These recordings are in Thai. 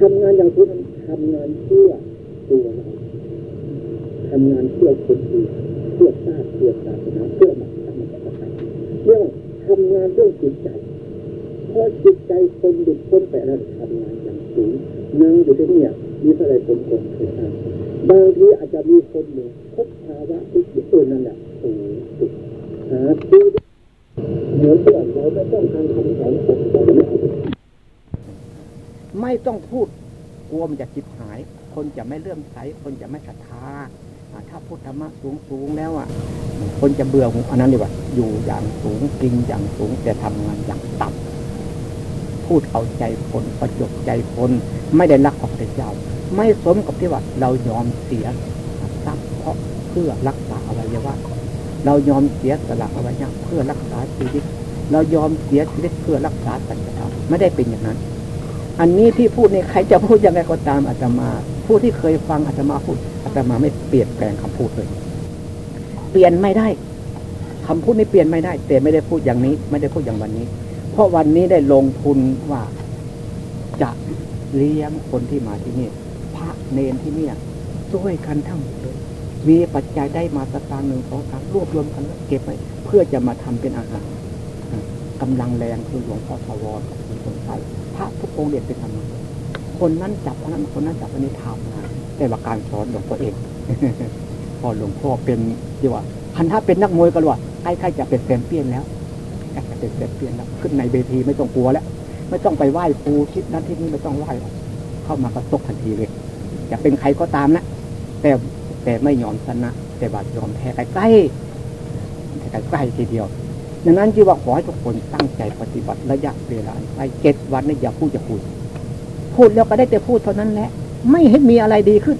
ทำงานอย่างสูงทำงานเพื่อตัวเราทำงานเพื่อคนอื่นเพื่อชาติเพื่อศาสนาเพื่อมรรคมรรคเรื่องทำงานเรื่องจิตใจเพราะจิตใจคนดุจพ้นไปแล้วทำงานอย่างสูงนั่งอยู่ที่นี่มีอะไรคนคนเคยทำบางทีอาจจะมีคนหนึ่งพบภาวะที่จิตตัวนั่นแหละโอ้สุดหาที่เหมือนเพื่อนเราไม่ต้องการคำสอนของเรา ไม่ต้องพูดกลัวมันจะจิบหาย คนจะไม่เลื่อมใส คนจะไม่ศรัทธาถ้าพูดธรรมะสูงสูงแล้วอะ คนจะเบื่ออันนั้นดีกว่า อยู่อย่างสูงกินอย่างสูงแต่ทำงานอย่างต่ำพูดเอาใจคนประจบใจคนไม่ได้รักของพระเจ้า ไม่สมกับที่ว่าเรายอมเสียทรัพย์เพราะเพื่อรักษาอวัยวะเรายอมเสียสละอวัยวะเพื่อรักษาชีวิต เรายอมเสียชีวิตเพื่อรักษาสัจธรรมไม่ได้เป็นอย่างนั้น อันนี้ที่พูดในใครจะพูดยังไงก็ตามอาตมา ผู้ที่เคยฟังอาตมาพูดอาตมาไม่เปลี่ยนแปลงคำพูดเลย เปลี่ยนไม่ได้คำพูดนี้เปลี่ยนไม่ได้ แต่ไม่ได้พูดอย่างนี้ ไม่ได้พูดอย่างวันนี้ เพราะวันนี้ได้ลงทุนว่าจะเลี้ยงคนที่มาที่นี่พระเนนที่เนี่ยช่วยกันทั้งหมดเลยมีปัจจัยได้มาสตางค์หนึ่งสองสามรวบรวมกันแล้วเก็บไว้เพื่อจะมาทำเป็นอาหารกำลังแรงคือหลวงพ่อทวร คุณสมไทยพระทุกองค์เรียนไปทำคนนั้นจับคนนั้นคนนั้นจับอันนี้ทำนะแต่ว่าการสอนหลวงพ่อเองพอหลวงพ่อเป็นดีว่าพันถ้าเป็นนักมวยก็ว่าใกล้ๆจะเป็นแชมเปี้ยนแล้วใกล้จะเป็นแชมเปี้ยนแล้วขึ้นในเวทีไม่ต้องกลัวแล้วไม่ต้องไปไหว้ครูทิศนั้นที่นี่ไม่ต้องไหว้เข้ามาก็ตกทันทีเลยจะเป็นใครก็ตามนะแต่แต่ไม่ยอมชนะ แต่บาดยอมแพ้ใกล้ใกล้ใกล้ทีเดียว ดังนั้นจึงว่าขอให้ทุกคนตั้งใจปฏิบัติระยะเวลาไปเจ็ดวันนี่อย่าพูดจะพูด พูดแล้วก็ได้แต่พูดเท่านั้นแหละ ไม่เห็นมีอะไรดีขึ้น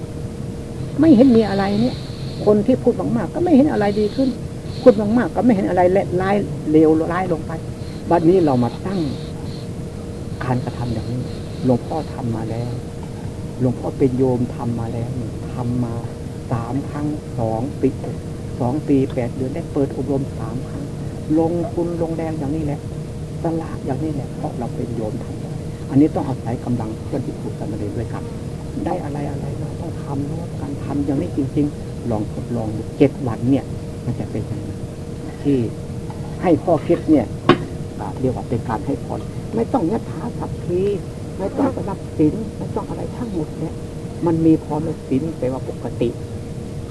ไม่เห็นมีอะไรเนี่ย คนที่พูดมากๆก็ไม่เห็นอะไรดีขึ้น พูดมากๆก็ไม่เห็นอะไรเละลายเลวร้ายลงไปบัดนี้เรามาตั้งการกระทำอย่างนี้หลวงพ่อทำมาแล้ว หลวงพ่อเป็นโยมทำมาแล้วทำมาสามครั้งสองปีสองปีแปดเดือนได้เปิดอบรมสามครั้ง ลงทุนลงแรงอย่างนี้แหละตลาดอย่างนี้แหละเพราะเราเป็นโยมทำอันนี้ต้องอาศัยกำลังเพื่อนที่ถูกกันมาเลยด้วยครับได้อะไรอะไรเราต้องทำนะการทำอย่างนี้จริง ๆ ลองทดลองเจ็ดวันเนี่ย มันจะเป็นอย่างนี้ที่ให้ข้อคิดเนี่ยเรียกว่าเป็นการให้พรไม่ต้องยัดถาสัพพีไม่ต้องรับสินไม่ต้องอะไรทั้งหมดเนี่ยมันมีพร้อมสินแปลว่าปกติ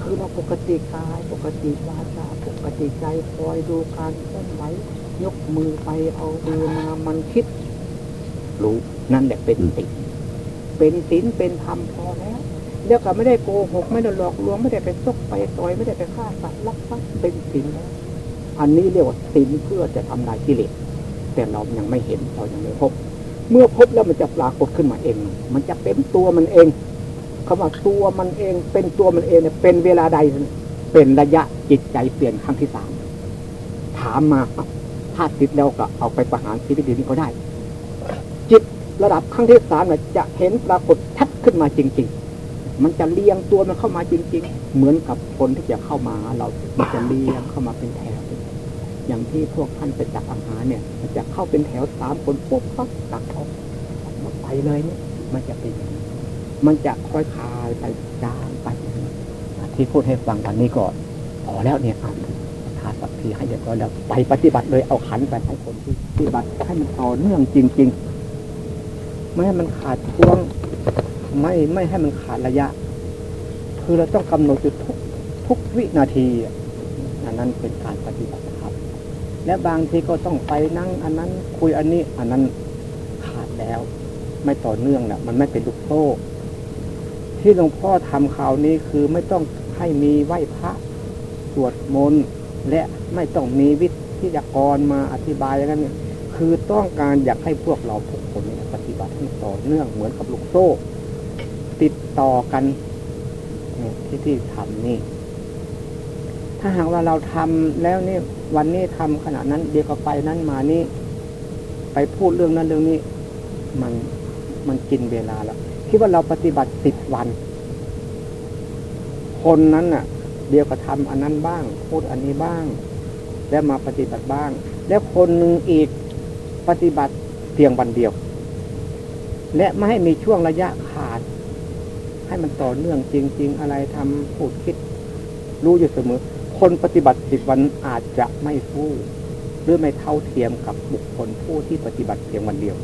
คือเราปกติกาย ปกติวาจาปกติใจคอยดูการเคลื่อนไหวยกมือไปเอามือมามันคิด รู้นั่นแหละเป็นติเป็นศีลเป็นธรรมพอแล้วแล้วก็ไม่ได้โกหกไม่ได้หลอกลวงไม่ได้ไปซกไปต่อยไม่ได้ไปฆ่าสัตว์ลักทรัพย์เป็นศีลแล้วอันนี้เรียกว่าศีลเพื่อจะทำลายกิเลสแต่เรายังไม่เห็นเรายังไม่พบ เมื่อพบแล้วมันจะปรากฏขึ้นมาเอง มันจะเป็นตัวมันเอง คำว่าตัวมันเองเป็นตัวมันเองเนี่ยเป็นเวลาใดเป็นระยะจิตใจเปลี่ยนครั้งที่สามถามมาถ้าติดแล้วก็เอาไปประหารชีวิตดีนี้ก็ได้ จิตระดับครั้งที่สามเนี่ยจะเห็นปรากฏชัดขึ้นมาจริง ๆ มันจะเลี้ยงตัวมันเข้ามาจริง ๆ เหมือนกับคนที่จะเข้ามาเรามันจะเลี้ยงเข้ามาเป็นแถวอย่างที่พวกท่านไปจับอาหารเนี่ย มันจะเข้าเป็นแถวสามคนปุ๊บปั๊บตักออกไปเลยเนี่ยมันจะเป็นอย่างนี้ มันจะค่อยคลายไปจางไป ที่พูดให้ฟังวันนี้ก่อนพอแล้วเนี่ยอ่านทาสักทีให้เรียบร้อยแล้วไปปฏิบัติเลยเอาขันไปให้คนที่ปฏิบัติให้มันต่อเนื่องจริง ๆ ไม่ให้มันขาดช่วง ไม่ไม่ให้มันขาดระยะ คือเราต้องกำหนดอยู่ทุกทุกวินาทีอันนั้นเป็นการปฏิบัติธรรมและบางทีก็ต้องไปนั่ง อันนั้นคุยอันนี้ อันนั้นขาดแล้ว ไม่ต่อเนื่องแหละมันไม่เป็นลูกโซ่ ที่หลวงพ่อทำข่าวนี้คือไม่ต้องให้มีไหว้พระสวดมนต์และไม่ต้องมีวิทยากรมาอธิบายอย่างนั้นคือต้องการอยากให้พวกเราทุกคนปฏิบัติให้ต่อเนื่องเหมือนกับลูกโซ่ ติดต่อกันที่ที่ทำนี่ ถ้าหากว่าเราทำแล้วนี่วันนี้ทำขณะนั้น เดียวก็ไปนั้นมานี่ ไปพูดเรื่องนั้นเรื่องนี้ มันมันกินเวลาแล้ว คิดว่าเราปฏิบัติสิบวัน คนนั้นน่ะ เดียวก็ทำอันนั้นบ้าง พูดอันนี้บ้าง แล้วมาปฏิบัติบ้าง แล้วคนหนึ่งอีกปฏิบัติเพียงวันเดียว และไม่ให้มีช่วงระยะขาด ให้มันต่อเนื่องจริง ๆ อะไรทำพูดคิด รู้อยู่เสมอ คนปฏิบัติสิบวันอาจจะไม่ฟู่หรือไม่เท่าเทียมกับบุคคลผู้ที่ปฏิบัติเพียงวันเดียว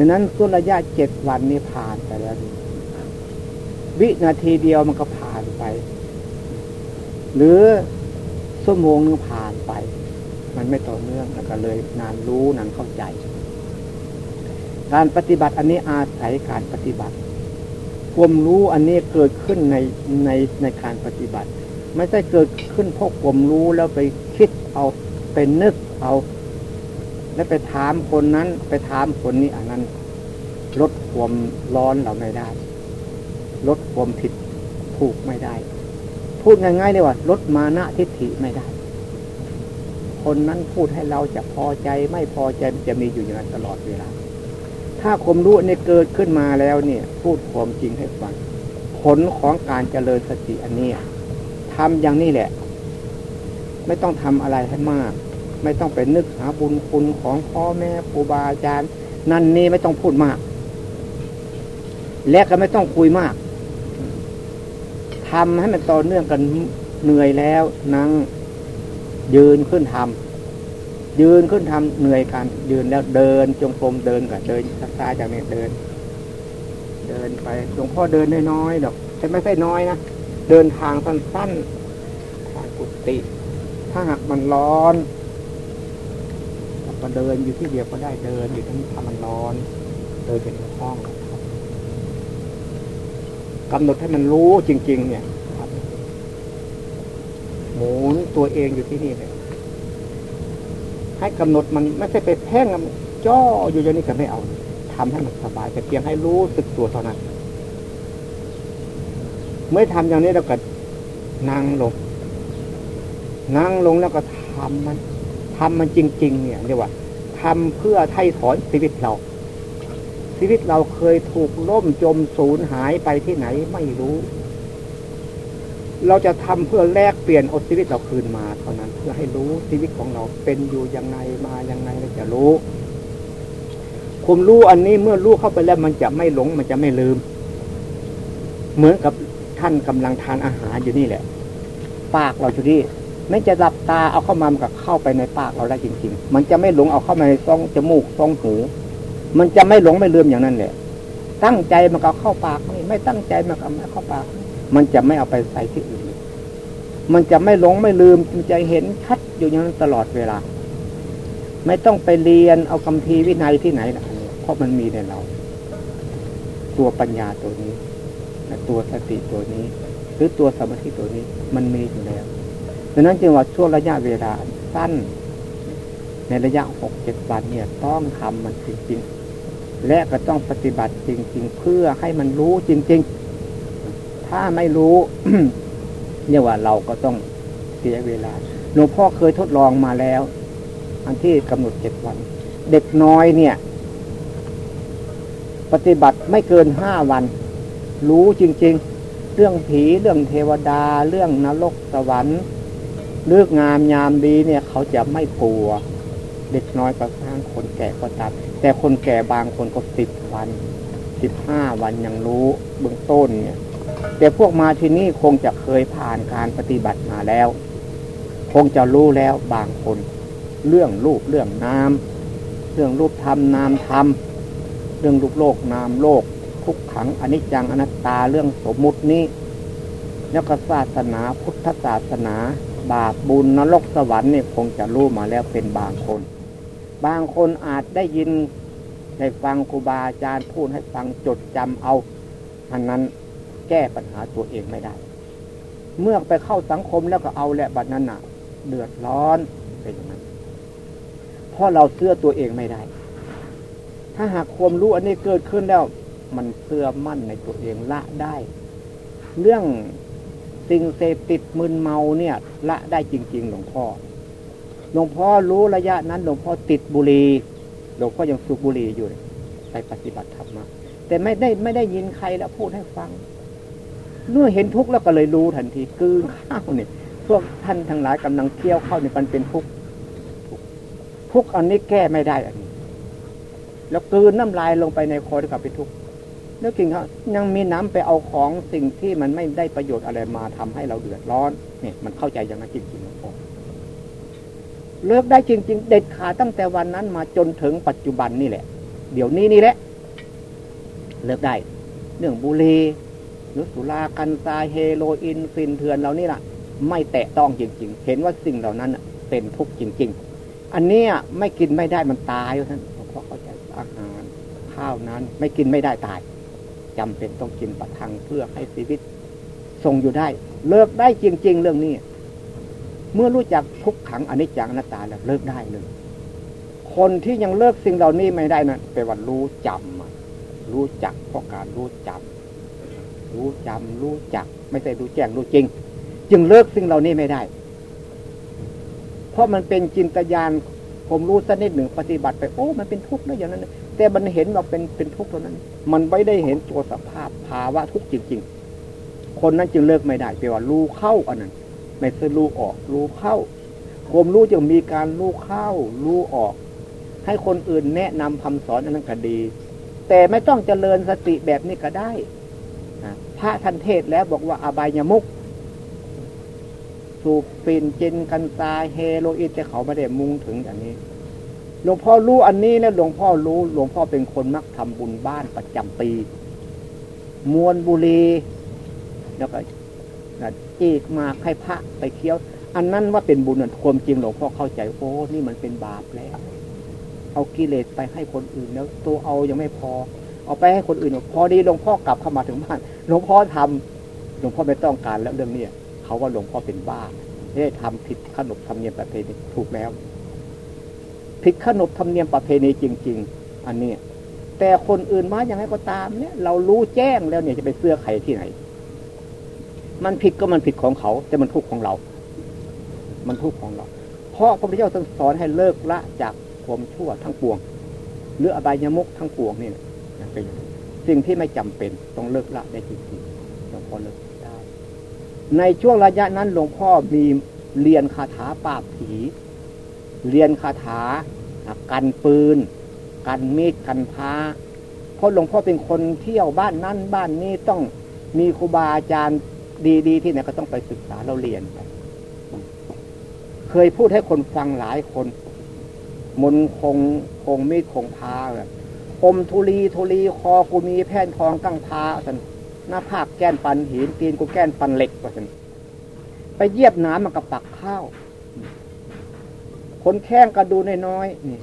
ดังนั้นส่วนระยะเจ็ดวันนี้ผ่านไปแล้ว วินาทีเดียวมันก็ผ่านไป หรือชั่วโมงนึงผ่านไป มันไม่ต่อเนื่องแล้วก็เลยนานรู้นานเข้าใจ การปฏิบัติอันนี้อาศัยการปฏิบัติความรู้อันนี้เกิดขึ้นในในในการปฏิบัติ ไม่ใช่เกิดขึ้นเพราะความรู้แล้วไปคิดเอาไปนึกเอา แล้วไปถามคนนั้นไปถามคนนี้อันนั้น ลดความร้อนเราไม่ได้ ลดความผิดถูกไม่ได้ พูดง่ายๆเลยว่า ลดมานะทิฏฐิไม่ได้ คนนั้นพูดให้เราจะพอใจไม่พอใจจะมีอยู่อย่างนั้นตลอดเวลา ถ้าความรู้นี่เกิดขึ้นมาแล้วเนี่ย พูดความจริงให้ฟังผลของการเจริญสติอันนี้ทำอย่างนี้แหละ ไม่ต้องทำอะไรให้มาก ไม่ต้องไปนึกหาบุญคุณของพ่อแม่ครูบาอาจารย์ นั่นนี่ไม่ต้องพูดมาก และก็ไม่ต้องคุยมากทำให้มันต่อเนื่องกันเหนื่อยแล้วนั่งยืนขึ้นทำยืนขึ้นทำเหนื่อยกัน ยืนแล้วเดินจงกรมเดินกับเดินช้าๆจากนี้เดิน เดินไปหลวงพ่อเดินน้อยๆดอกแต่ไม่ใช่น้อยนะเดินทางสั้นๆทางกุฏิถ้าหากมันร้อน ก็เดินอยู่ที่เดียวก็ได้เดินอยู่ที่ทำมันร้อน เดินเป็นห้องกำหนดให้มันรู้จริง ๆ เนี่ยครับหมุนตัวเองอยู่ที่นี่เลยให้กำหนดมันไม่ใช่ไปแพ่งจ้ออยู่อย่างนี้ก็ไม่เอาทำให้มันสบาย แต่เพียงให้รู้สึกตัวเท่านั้นเมื่อทำอย่างนี้เราก็นั่งลง นั่งลงแล้วก็ทำมัน ทำมันจริง ๆ เนี่ยเรียกว่าทำเพื่อไถ่ถอนชีวิตเรา ชีวิตเราเคยถูกล่มจมสูญหายไปที่ไหนไม่รู้ เราจะทำเพื่อแลกเปลี่ยนเอาชีวิตเราคืนมาเท่านั้นเพื่อให้รู้ชีวิตของเราเป็นอยู่ยังไงมายังไงเราจะรู้คุมรู้อันนี้เมื่อรู้เข้าไปแล้วมันจะไม่หลงมันจะไม่ลืม เหมือนกับท่านกำลังทานอาหารอยู่นี่แหละ ปากเราอยู่นี่ ไม่จะหลับตาเอาเข้ามามันก็เข้าไปในปากเราได้จริง ๆ มันจะไม่หลงเอาเข้ามาในซองจมูกซองหู มันจะไม่หลงไม่ลืมอย่างนั้นแหละตั้งใจมันก็เข้าปากไม่ไม่ตั้งใจมันก็ไม่เข้าปาก มันจะไม่เอาไปใส่ที่อื่น มันจะไม่หลงไม่ลืมมันจะเห็นชัดอยู่อย่างนั้นตลอดเวลา ไม่ต้องไปเรียนเอาคำพีวินัยที่ไหนนะเพราะมันมีในเรา ตัวปัญญาตัวนี้ตัวสติตัวนี้ หรือตัวสมาธิตัวนี้มันมีอยู่แล้ว ดังนั้นจึงว่าช่วงระยะเวลาสั้น ในระยะหกเจ็ดวันเนี่ยต้องทำมันจริงๆ และก็ต้องปฏิบัติจริง ๆ เพื่อให้มันรู้จริง ๆ ถ้าไม่รู้เนี่ยว่าเราก็ต้องเสียเวลาหลวงพ่อเคยทดลองมาแล้ว อันที่กำหนดเจ็ดวัน เด็กน้อยเนี่ย ปฏิบัติไม่เกินห้าวัน รู้จริง ๆ เรื่องผีเรื่องเทวดา เรื่องนรกสวรรค์ เลือกงามยามดีเนี่ยเขาจะไม่กลัว เด็กน้อยก็สร้างคนแก่ก็ตามแต่คนแก่บางคนก็สิบวันสิบห้าวันยังรู้เบื้องต้นเนี่ย แต่พวกมาที่นี่คงจะเคยผ่านการปฏิบัติมาแล้ว คงจะรู้แล้วบางคน เรื่องรูปเรื่องนามเรื่องรูปธรรมนามธรรมเรื่องลูกโลกนามโลก ทุกขังอนิจจังอนัตตาเรื่องสมมุตินี้แล้วก็ศาสนาพุทธศาสนา บาปบุญนรกสวรรค์เนี่ยคงจะรู้มาแล้วเป็นบางคน บางคนอาจได้ยินได้ฟังครูบาอาจารย์พูดให้ฟังจดจำเอาอันนั้นแก้ปัญหาตัวเองไม่ได้ เมื่อไปเข้าสังคมแล้วก็เอาแหละบัดนั้นน่ะ เดือดร้อนเป็นอย่างนั้นเพราะเราเสื้อตัวเองไม่ได้ ถ้าหากความรู้อันนี้เกิดขึ้นแล้ว มันเสื่อมั่นในตัวเองละได้ เรื่อง สิ่งเสพติดมึนเมาเนี่ย ละได้จริง ๆ หลวงพ่อ หลวงพ่อรู้ระยะนั้น หลวงพ่อติดบุหรี่หลวงพ่อยังสูบบุหรี่อยู่ไปปฏิบัติธรรมมาแต่ไม่ได้ไม่ได้ยินใครแล้วพูดให้ฟังเมื่อเห็นทุกข์แล้วก็เลยรู้ทันทีกืนข้าวเนี่ยพวกท่านทั้งหลายกำลังเคี่ยวเข้าเนี่ยมันเป็นทุกข์ทุกข์อันนี้แก้ไม่ได้อันนี้ แล้วกืนน้ำลายลงไปในคอที่กับเป็นทุกข์ แล้วกินเขายังมีน้ำไปเอาของสิ่งที่มันไม่ได้ประโยชน์อะไรมาทำให้เราเดือดร้อนเนี่ยมันเข้าใจอย่างนั้นจริงๆนะพ่อเลิกได้จริง ๆ เด็ดขาดตั้งแต่วันนั้นมาจนถึงปัจจุบันนี่แหละ เดี๋ยวนี้นี่แหละ เลิกได้ เรื่องบุหรี่หรือสุรากันซาเฮโรอีนฟินเถื่อนเหล่านี้ล่ะไม่แตะต้องจริง ๆ เห็นว่าสิ่งเหล่านั้นเป็นทุกข์จริง ๆ อันนี้ไม่กินไม่ได้มันตายท่านเพราะเข้าใจอาหารข้าวนั้น ไม่กินไม่ได้ตาย จำเป็นต้องกินประทังเพื่อให้ชีวิตทรงอยู่ได้ เลิกได้จริง ๆ เรื่องนี้ เมื่อรู้จักทุกขังอนิจจังอนัตตาแล้วเลิกได้เลย คนที่ยังเลิกสิ่งเหล่านี้ไม่ได้นะแปว่ารู้จำรู้จักเพราะการรู้จำรู้จำรู้จัก ไม่ใช่รู้แจ้งรู้จริง จึงเลิกสิ่งเหล่านี้ไม่ได้ เพราะมันเป็นจินตญาณผมรู้สักนิดหนึ่งปฏิบัติไปโอ้ มันเป็นทุกข์นะอย่างนั้น แต่มันเห็นว่าเป็นเป็นทุกข์เท่านั้น มันไม่ได้เห็นตัวสภาพภาวะทุกข์จริง ๆ คนนั้นจึงเลิกไม่ได้แปลว่ารู้เข้าอันนั้น ไม่ใช่รู้ออก รู้เข้าผมรู้จึงมีการรู้เข้า รู้ออก ให้คนอื่นแนะนำคำสอนอันนั้นก็ดี แต่ไม่ต้องเจริญสติแบบนี้ก็ได้พระท่านเทศแล้วบอกว่าอบายมุกสูบฟินจินกันตาเฮโรอีนแต่เขาไม่ได้มุ่งถึงอย่างนี้ หลวงพ่อรู้อันนี้แล้วหลวงพ่อรู้ หลวงพ่อเป็นคนมักทำบุญบ้านประจำปี มวนบุรีแล้วก็อีกมาให้พระไปเคี้ยว อันนั้นว่าเป็นบุญความจริงหลวงพ่อเข้าใจโอ้นี่มันเป็นบาปแล้วเอากิเลสไปให้คนอื่นแล้ว ตัวเอายังไม่พอ เอาไปให้คนอื่นพอดีหลวงพ่อกลับเข้ามาถึงบ้านหลวงพ่อทำหลวงพ่อไม่ต้องการแล้วเรื่องนี้เขาว่าหลวงพ่อเป็นบ้าได้ทำผิดขนบธรรมเนียมประเพณีถูกแล้ว ผิดขนบธรรมเนียมประเพณีจริง ๆ อันนี้แต่คนอื่นมาอย่างไรก็ตามเนี่ย เรารู้แจ้งแล้วเนี่ยจะไปเสื้อใครที่ไหน มันผิดก็มันผิดของเขา แต่มันทุกข์ของเรา มันทุกข์ของเรา เพราะพระพุทธเจ้าสอนให้เลิกละจากความชั่วทั้งปวง หรืออบายมุกทั้งปวงนี่เป็นสิ่งที่ไม่จำเป็นต้องเลิกละได้จริงๆหลวงพ่อเลิกได้ ในช่วงระยะนั้นหลวงพ่อมีเรียนคาถาปราบผี เรียนคาถากันปืน กันมีดกันพาเพราะหลวงพ่อเป็นคนเที่ยวบ้านนั้นบ้านนี้ต้องมีครูบาอาจารย์ดีๆ ที่ไหนก็ต้องไปศึกษาเราเรียนไปเคยพูดให้คนฟังหลายคน มนคงคงมีดคงพาแบบอมทุลีทุลีคอกูมีแผ่นทองกั้งพาสันหน้าภาคแก้นปันหินตีนกูแก้นปันเหล็กว่าสันไปเยียบน้ำมันกับปักข้าว นแข้งก็ดูน้อยๆนี่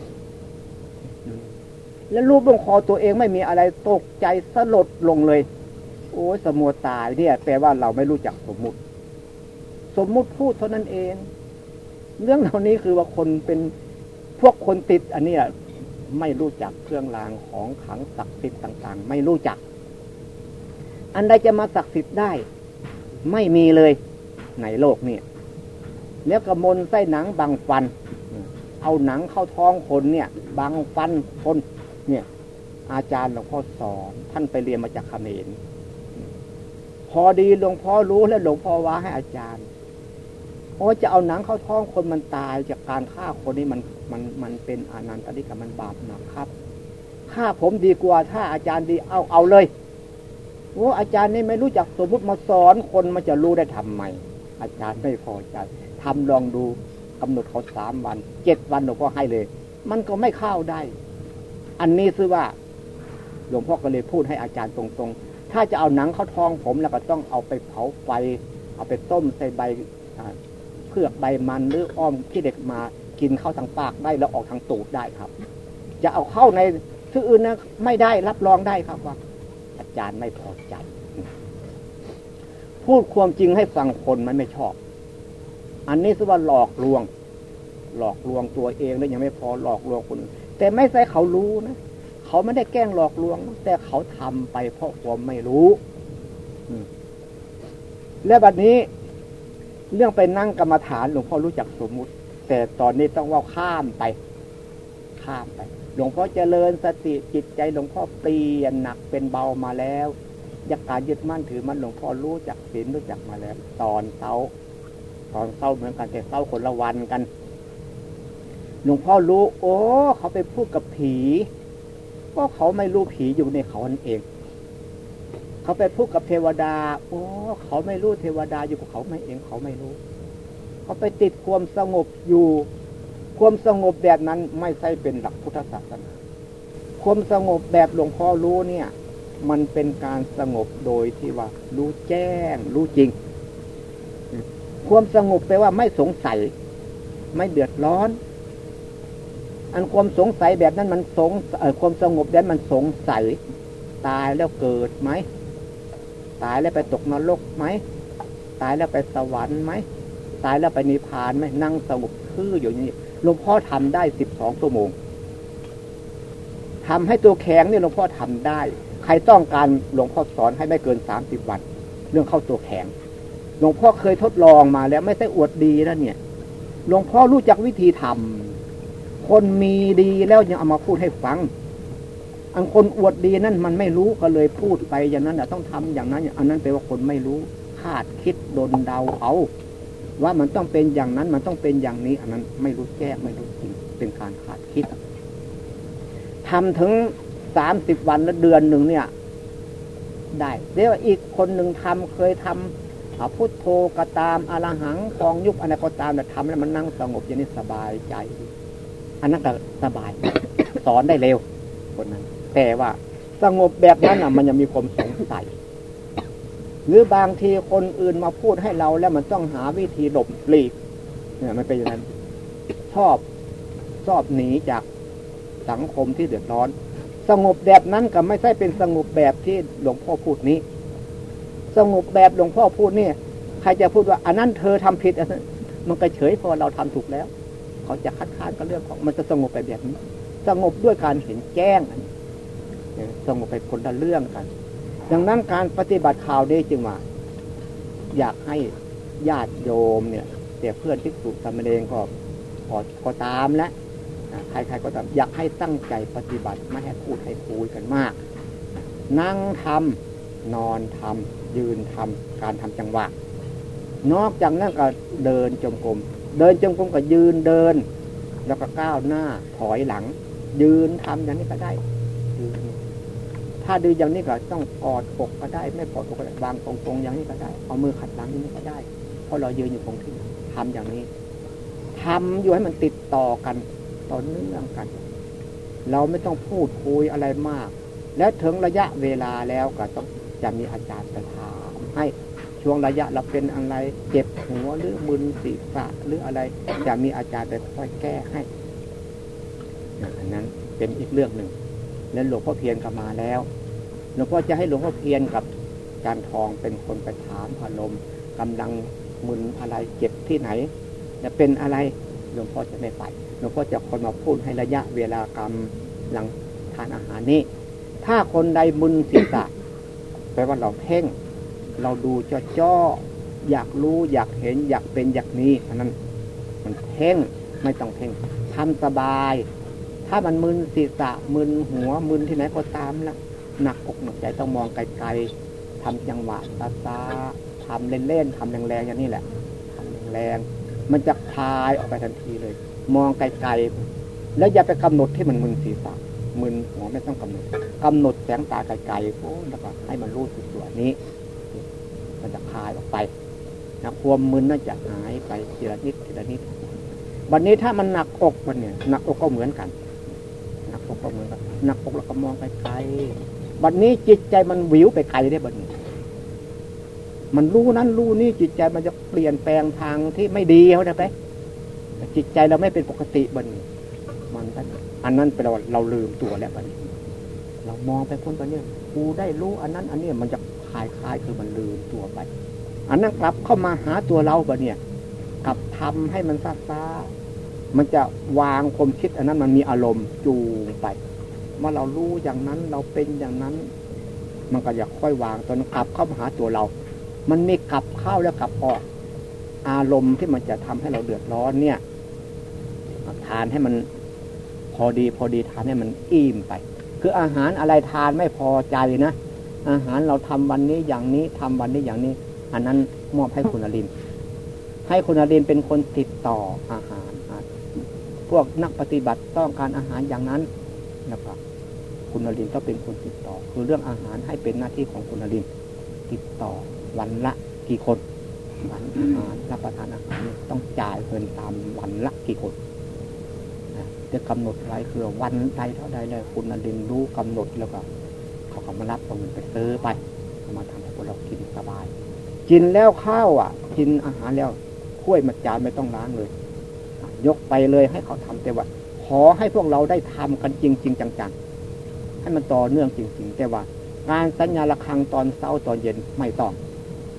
แล้วรูปบงคอตัวเองไม่มีอะไรตกใจสลดลงเลย โอ้ยสมัวตายเนี่ย แปลว่าเราไม่รู้จักสมมุติ สมมุติพูดเท่านั้นเอง เรื่องเหล่านี้คือว่าคนเป็นพวกคนติด อันนี้ไม่รู้จักเครื่องรางของขังศักดิ์สิทธิ์ต่าง ๆ ไม่รู้จัก อันใดจะมาศักดิ์สิทธิ์ได้ ไม่มีเลยในโลกนี่แล้วกระมนไส้หนังบางฟัน เอาหนังเข้าท้องคนเนี่ยบางฟันคนเนี่ยอาจารย์หลวงพ่อสอนท่านไปเรียนมาจากเขมรพอดีหลวงพ่อรู้แล้วหลวงพ่อว่าให้อาจารย์โอ้จะเอาหนังเข้าท้องคนมันตายจากการฆ่าคนนี้มันมันมันเป็นอนันตริกับมันบาปนะครับฆ่าผมดีกว่าถ้าอาจารย์ดีเอาเอาเลยโอ้อาจารย์นี่ไม่รู้จักสมมุติมาสอนคนมันจะรู้ได้ทำไมอาจารย์ไม่พอใจทำลองดู กำหนดเขาสามวันเจ็ดวันหนูก็ให้เลย มันก็ไม่เข้าได้ อันนี้คือว่า หลวงพ่อก็เลยพูดให้อาจารย์ตรงๆ ถ้าจะเอาหนังเข้าทองผมแล้วก็ต้องเอาไปเผาไฟ เอาไปต้มใส่ใบเพือกใบมันหรืออ้อมที่เด็กมากินเข้าทางปากได้แล้วออกทางตูดได้ครับ จะเอาเข้าในที่อื่นนะไม่ได้รับรองได้ครับว่า อาจารย์ไม่พอใจ พูดความจริงให้ฟังคนมันไม่ชอบ อันนี้คือว่าหลอกลวง หลอกลวงตัวเองแล้วยังไม่พอหลอกลวงคนแต่ไม่ใช่เขารู้นะเขาไม่ได้แกล้งหลอกลวง แต่เขาทำไปเพราะความไม่รู้และบัดนี้ เรื่องไปนั่งกรรมฐานหลวงพ่อรู้จักสมมุติ แต่ตอนนี้ต้องว่าข้ามไป ข้ามไป หลวงพ่อเจริญสติจิตใจหลวงพ่อเปลี่ยนหนักเป็นเบามาแล้วอยากการยึดมั่นถือมันหลวงพ่อรู้จักศีลรู้จักมาแล้ว ตอนเช้า อนเช้าเหมือนกันแต่เช้าคนละวันกันหลวงพ่อรู้ โอ้ เขาไปพูดกับผี ก็เขาไม่รู้ผีอยู่ในเขาเอง เขาไปพูดกับเทวดา โอ้เขาไม่รู้เทวดาอยู่กับเขาไม่เอง เขาไม่รู้ เขาไปติดความสงบอยู่ ความสงบแบบนั้นไม่ใช่เป็นหลักพุทธศาสนา ความสงบแบบหลวงพ่อรู้เนี่ย มันเป็นการสงบโดยที่ว่า รู้แจ้ง รู้จริง ความสงบแปลว่าไม่สงสัย ไม่เดือดร้อน อันความสงสัยแบบนั้นมันสงเออความสงบนั้นมันสงสัย ตายแล้วเกิดไหม ตายแล้วไปตกนรกไหม ตายแล้วไปสวรรค์ไหม ตายแล้วไปนิพพานไหมนั่งสงบคืออยู่นี่หลวงพ่อทำได้สิบสองชั่วโมงทำให้ตัวแข็งเนี่ยหลวงพ่อทำได้ ใครต้องการหลวงพ่อสอนให้ไม่เกินสามสิบวัน เรื่องเข้าตัวแข็ง หลวงพ่อเคยทดลองมาแล้วไม่ใช่อวดดีนะเนี่ย หลวงพ่อรู้จักวิธีทำคนมีดีแล้วยังเอามาพูดให้ฟัง อันคนอวดดีนั่นมันไม่รู้ก็เลยพูดไปอย่างนั้นต้องทำอย่างนั้นอันนั้นแปลว่าคนไม่รู้คาดคิดดนเดาเอาว่ามันต้องเป็นอย่างนั้นมันต้องเป็นอย่างนี้ อันนั้นไม่รู้แก้ไม่รู้จริงเป็นการคาดคิดทำถึงสามสิบวันแล้วเดือนหนึ่งเนี่ย ได้เดี๋ยวอีกคนหนึ่งทำเคยท พุทโธกตามอรหังฟองยุบอะไรก็ตามแต่ทำแล้วมันนั่งสงบอย่างนี้สบายใจ อันนั้นก็สบาย สอนได้เร็วคนนั้น แต่ว่าสงบแบบนั้นอะ มันยังมีความสงสัยหรือบางทีคนอื่นมาพูดให้เราแล้วมันต้องหาวิธีหลบหลีกเนี่ยมันเป็นอย่างนั้น ชอบชอบหนีจากสังคมที่เดือดร้อน สงบแบบนั้นก็ไม่ใช่เป็นสงบแบบที่หลวงพ่อพูดนี้ สงบแบบหลวงพ่อพูดนี่ใครจะพูดว่าอันนั้นเธอทำผิดมันก็เฉยพอเราทำถูกแล้ว เขาจะคัดค้านกับเรื่องของมันจะสงบไปแบบนี้ สงบด้วยการเห็นแจ้งสงบไปคนละเรื่องกัน ดังนั้นการปฏิบัติข่าวได้จึงว่าอยากให้ญาติโยมเนี่ยแต่เพื่อนที่สุสามเณรก็พอก็ตามและใครๆก็ตามอยากให้ตั้งใจปฏิบัติไม่ให้พูดให้คุยกันมาก นั่งทำ นอนทำยืนทำการทำจังหวะ นอกจากนั้นก็เดินจมกรมเดินจงกรมก็ยืนเดิน แล้วก็ก้าวหน้าถอยหลัง ยืนทำอย่างนี้ก็ได้ยืนถ้าดูอย่างนี้ก็ต้องกอดปกก็ได้ ไม่กอดปกก็ได้วางตรงๆอย่างนี้ก็ได้ เอามือขัดหลังอย่างนี้ก็ได้ เพราะเรายืนอยู่คงที่ทำอย่างนี้ทำอยู่ให้มันติดต่อกันต่อเนื่องกัน เราไม่ต้องพูดคุยอะไรมาก แล้วถึงระยะเวลาแล้วก็ต้อง จะมีอาจารย์ไปถามให้ช่วงระยะเราเป็นอะไรเจ็บหัวหรือมึนศีรษะหรืออะไร จะมีอาจารย์ไปค่อยแก้ให้อันนั้นเป็นอีกเรื่องหนึ่งแล้วหลวงพ่อเพียรก็มาแล้วหลวงพ่อจะให้หลวงพ่อเพียรกับการทองเป็นคนไปถามพลมกำลังมึนอะไรเจ็บที่ไหนจะเป็นอะไรหลวงพ่อจะไม่ไปหลวงพ่อจะคนมาพูดให้ระยะเวลากรรมหลังทานอาหารนี้ ถ้าคนใดมึนศีรษะ แปลว่าเราเพ่ง เราดูจ้อจ้ออยากรู้อยากเห็นอยากเป็นอยากนี้อันนั้นมันเพ่งไม่ต้องเพ่งทำสบาย ถ้ามันมึนศีรษะมึนหัวมึนที่ไหนก็ตามละหนักอกหนักใจต้องมองไกลๆทำจังหวะตาตาทำเล่นๆทำแรงๆอย่างนี้แหละทำแรงๆมันจะคลายออกไปทันทีเลย มองไกลๆแล้วอย่าไปกำหนดที่มันมึนศีรษะ มึนหัวไม่ต้องกำหนดกำหนดแสงตาไกลๆโอ้แล้วก็ให้มันรู้สึกตัวนี้ มันจะคลายออกไปนะความมึนน่าจะหายไปทีละนิดทีละนิดวันนี้ถ้ามันหนักอกมันเนี่ยหนักอกก็เหมือนกันหนักอกก็เหมือนกันหนักอกเราก็มองไกลๆบัดนี้จิตใจมันวิวไปไกลได้บัดนี้มันรู้นั้นรู้นี่จิตใจมันจะเปลี่ยนแปลงทางที่ไม่ดีเขาได้ไปจิตใจเราไม่เป็นปกติบัดนี้ อันนั้นเป็นเราเราลืมตัวแล้วบัดนี้เรามองไปคนบัดนี้กูได้รู้อันนั้น อันนี้มันจะคลายคลายคือมันลืมตัวไป อันนั้นกลับเข้ามาหาตัวเราบัดเนี่ยกลับทำให้มันซาซามันจะวางความคิด อันนั้นมันมีอารมณ์จูงไปเมื่อเรารู้อย่างนั้นเราเป็นอย่างนั้น มันก็อยากค่อยวางตอนกลับเข้ามาหาตัวเรา มันไมีกลับเข้าแล้วกลับออก อารมณ์ที่มันจะทำให้เราเดือดร้อนเนี่ยทานให้มัน พอดีพอดีทานให้มันอิ่มไป คืออาหารอะไรทานไม่พอใจนะ อาหารเราทำวันนี้อย่างนี้ทำวันนี้อย่างนี้ อันนั้นมอบให้คุณอริน ให้คุณอรินเป็นคนติดต่ออาหาร พวกนักปฏิบัติต้องการอาหารอย่างนั้นนะครับคุณอรินต้องเป็นคนติดต่อ คือเรื่องอาหารให้เป็นหน้าที่ของคุณอริน ติดต่อวันละกี่คนวันอาหารรับประทานอาหารต้องจ่ายเงินตามวันละกี่คน จะกำหนดไว้คือวันใดเท่าใดเลยคุณอรินรู้กำหนดแล้วก็ เขาก็มารับตรงนี้ไปซื้อไปมาทำให้พวกเรากินสบาย กินแล้วข้าวอะ กินอาหารแล้วถ้วยมาจานไม่ต้องล้างเลย ยกไปเลยให้เขาทำแต่ว่า ขอให้พวกเราได้ทำกันจริงจริงจังๆ ให้มันต่อเนื่องจริง ๆ แต่ว่า งานสัญญาละครังตอนเช้าตอนเย็นไม่ต้อง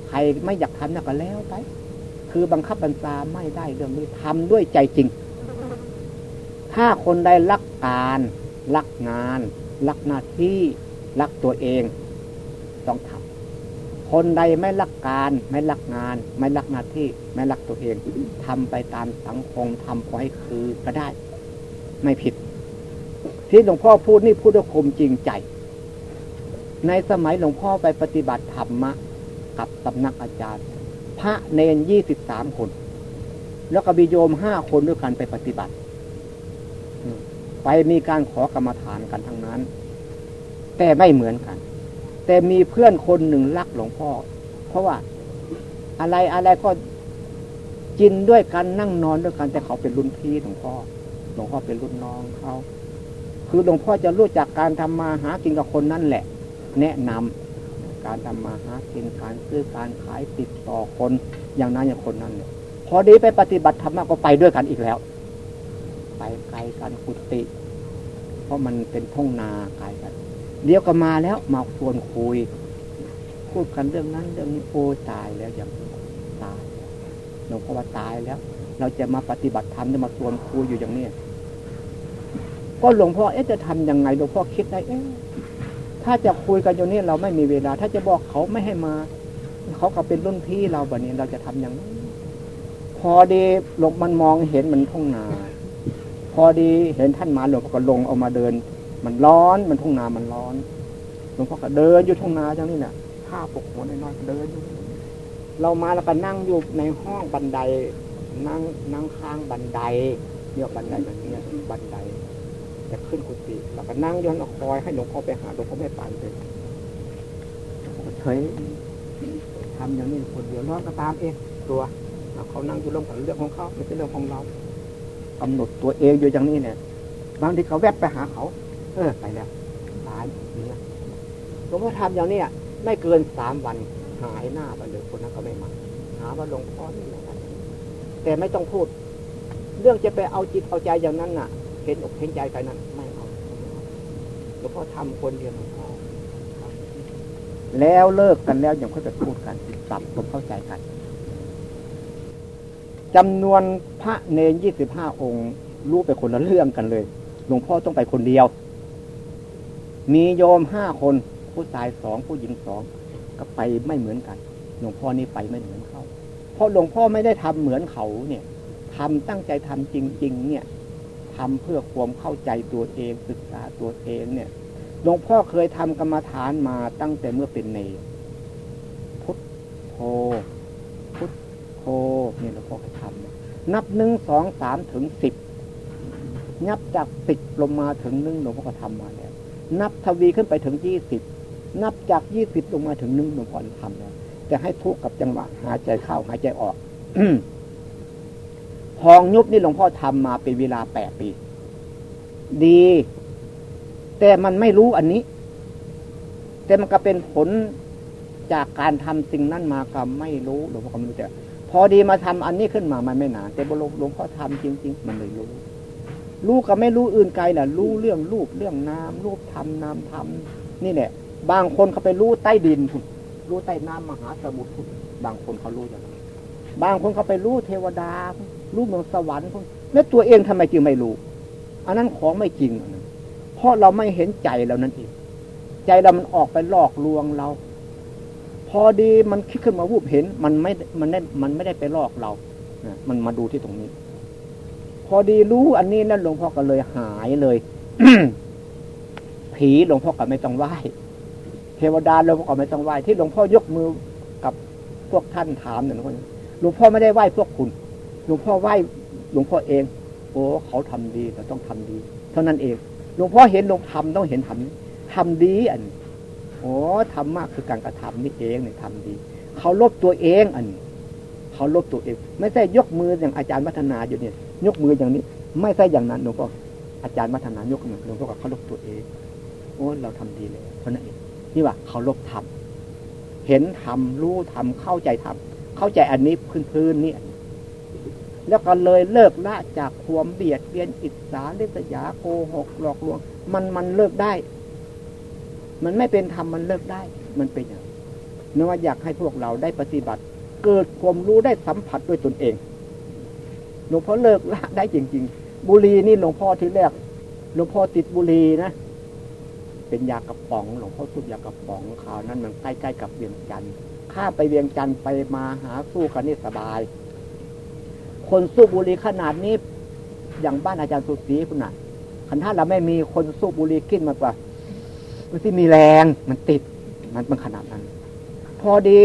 ใครไม่อยากทำน่ก็แล้วไป คือบังคับบัญชาไม่ได้เรื่องนี้ทำด้วยใจจริง ถ้าคนใดรักการรักงาน รักหน้าที่รักตัวเอง ต้องทำคนใดไม่รักการ ไม่รักงาน ไม่รักหน้าที่ ไม่รักตัวเองทำไปตามสังคมทำพอให้คือก็ได้ ไม่ผิด ที่หลวงพ่อพูดนี่พูดด้วยคมจริงใจ ในสมัยหลวงพ่อไปปฏิบัติธรรมะ กับสำนักอาจารย์ พระเนนยี่สิบสามคน แล้วก็มีโยมห้าคนด้วยกันไปปฏิบัติ ไปมีการขอกรรมฐานกันทั้งนั้น แต่ไม่เหมือนกัน แต่มีเพื่อนคนหนึ่งรักหลวงพ่อ เพราะว่าอะไรอะไรก็กินด้วยกันนั่งนอนด้วยกัน แต่เขาเป็นรุ่นพี่หลวงพ่อหลวงพ่อเป็นรุ่นน้องเขาคือหลวงพ่อจะรู้จักการทำมาหากินกับคนนั่นแหละ แนะนำการทำมาหากินการซื้อการขายติดต่อคนอย่างนั้นอย่างคนนั้นเนี่ยพอดีไปปฏิบัติธรรมก็ไปด้วยกันอีกแล้ว ไปไกลกันกุฏิ เพราะมันเป็นท่องนาไกลกัน เดี๋ยวก็มาแล้วมาชวนคุย พูดกันเรื่องนั้นเรื่องนี้โอ้ตายแล้วอย่างตายหลวงพ่อว่าตายแล้ว เราจะมาปฏิบัติธรรมจะมาชวนคุยอยู่อย่างนี้ก็หลวงพ่อเอ๊ะจะทํำยังไงหลวงพ่อคิดได้เอ๊ะถ้าจะคุยกันอยู่นี่เราไม่มีเวลา ถ้าจะบอกเขาไม่ให้มา เขาก็เป็นรุ่นพี่เราแบบนี้เราจะทำอย่างนั้พอดีหลวงมันมองเห็นมันท่องนา พอดีเห็นท่านมาหลวงพ่อก็ลงเอามาเดิน มันร้อนมันทุ่งนามันร้อนหลวงพ่อก็เดินอยู่ทุ่งนาจังนี่เนี่ยผ้าปกหัวน้อยๆเดินอยู่เรามาแล้วก็นั่งอยู่ในห้องบันได นั่งนั่งข้างบันไดเรียกบันไดแบบนี้บันไดจะขึ้นกุฏิเราก็นั่งย้อนคอยให้หลวงพ่อไปหาหลวงพ่อไม่ปานเลยเฉยทำอย่างนี้คนเดียวน้องก็ตามเองตัวเขานั่งอยู่ร่มกับเรื่องของเขาไม่ใช่เรื่องของเรา กำหนดตัวเองอยู่อย่างนี้เนี่ยบางทีเขาแวบไปหาเขา เออไปแล้วตายเนี่ยหลวงพ่อทำอย่างนี้ไม่เกินสามวันหายหน้าไปเลยคนนั้นก็ไม่มาหาว่าหลวงพ่อนี่แหละแต่ไม่ต้องพูด เรื่องจะไปเอาจิตเอาใจอย่างนั้นน่ะ เห็นอกเห็นใจใครนั้นไม่เอาหลวงพ่อทำคนเดียวหลวงพ่อแล้วเลิกกันแล้วยังค่อยไปพูดกันปรับผมเข้าใจกัน จำนวนพระเนรยี่สิบห้าองค์รู้ไปคนละเรื่องกันเลย หลวงพ่อต้องไปคนเดียว มีโยมห้าคนผู้ชายสองผู้หญิงสองก็ไปไม่เหมือนกัน หลวงพ่อนี่ไปไม่เหมือนเขา เพราะหลวงพ่อไม่ได้ทำเหมือนเขาเนี่ยทำตั้งใจทำจริง ๆ เนี่ยทำเพื่อความเข้าใจตัวเองศึกษาตัวเองเนี่ย หลวงพ่อเคยทำกรรมฐานมาตั้งแต่เมื่อเป็นเนรพุทโธ โธเนี่ยหลวงพ่อเคยทำนับหนึ่งสองสามถึงสิบนับจากสิบลงมาถึงหนึ่งหลวงพ่อก็ทำมาแล้ว นับทวีขึ้นไปถึงยี่สิบนับจากยี่สิบลงมาถึงหนึ่งหลวงพ่อทำแล้วจะให้ทุกกับจังหวะหายใจเข้าหายใจออกพองยุบนี่หลวงพ่อทำมาเป็นเวลาแปดปี ดี แต่มันไม่รู้อันนี้ แต่มันก็เป็นผลจากการทำสิ่งนั้นมาก็ไม่รู้หลวงพ่อก็ไม่รู้แต่ อดีมาทำอันนี้ขึ้นมามันไม่นานแต่บรมหลวงพ่อทำจริง ๆ มันเลยรู้รู้ก็ไม่รู้อื่นไกลแหละรู้เรื่องรูปเรื่องน้ำรูปทำน้ำทำนี่แหละ บางคนเขาไปรู้ใต้ดินรู้ใต้น้ำมหาสมุทรบางคนเขารู้อย่างนั้นบางคนเขาไปรู้เทวดารู้เมืองสวรรค์แล้วตัวเองทำไมจึงไม่รู้ อันนั้นของไม่จริงเพราะเราไม่เห็นใจเรานั่นเองใจเรามันออกไปหลอกลวงเรา อดีมันคิดขึ้นมาวูบเห็น มันไม่ มันได้มันไม่ได้ไปลอกเรามันมาดูที่ตรงนี้ พอดีรู้อันนี้นั่นหลวงพ่อก็เลยหายเลยผีหลวงพ่อก็ไม่ต้องไหว้เทวดาหลวงพ่อก็ไม่ต้องไหว้ที่หลวงพ่อยกมือกับพวกท่านถามเนี่ยหลวงพ่อไม่ได้ไหว้พวกคุณ หลวงพ่อไหว้หลวงพ่อเอง โอ้เขาทำดีเราต้องทำดี เท่านั้นเอง หลวงพ่อเห็นหลวงทำต้องเห็นทำทำดีอัน โอ้ทำมากคือการกระทำนี่เองเนี่ยทำดีเขาลบตัวเองอันเขาลบตัวเอง ไม่ใช่ยกมืออย่างอาจารย์มัฒนาอยู่เนี่ย ยกมืออย่างนี้ ไม่ใช่อย่างนั้นหลวงพ่ออาจารย์มัฒนายกมือหลวงพ่อเขาลบตัวเองโอ้เราทำดีเลยเพราะนั้นเองนี่ว่าเขาลบทำเห็นทำรู้ทำเข้าใจทำเข้าใจอันนี้พื้นๆนี่แล้วก็เลยเลิกละจากความเบียดเบียนอิจฉาเลสยาโกหกหลอกลวง มันมันเลิกได้ มันไม่เป็นธรรมมันเลิกได้ มันเป็นอย่างนึกว่าอยากให้พวกเราได้ปฏิบัติ เกิดความรู้ได้สัมผัสด้วยตนเองหลวงพ่อเลิกละได้จริง ๆ บุรีนี่หลวงพ่อที่แรกหลวงพ่อติดบุรีนะเป็นยากระป๋องหลวงพ่อสูบยากระป๋องคราวนั้นมันใกล้ๆกับเวียงจันทร์ข้าไปเวียงจันทร์ไปมาหาสู้กันนี่สบาย คนสูบบุรีขนาดนี้อย่างบ้านอาจารย์สุศรีคุณน่ะคันถ้าเราไม่มีคนสูบบุรีกินมากกว่า มันที่มีแรงมันติดมันมันขนาดนั้น พอดี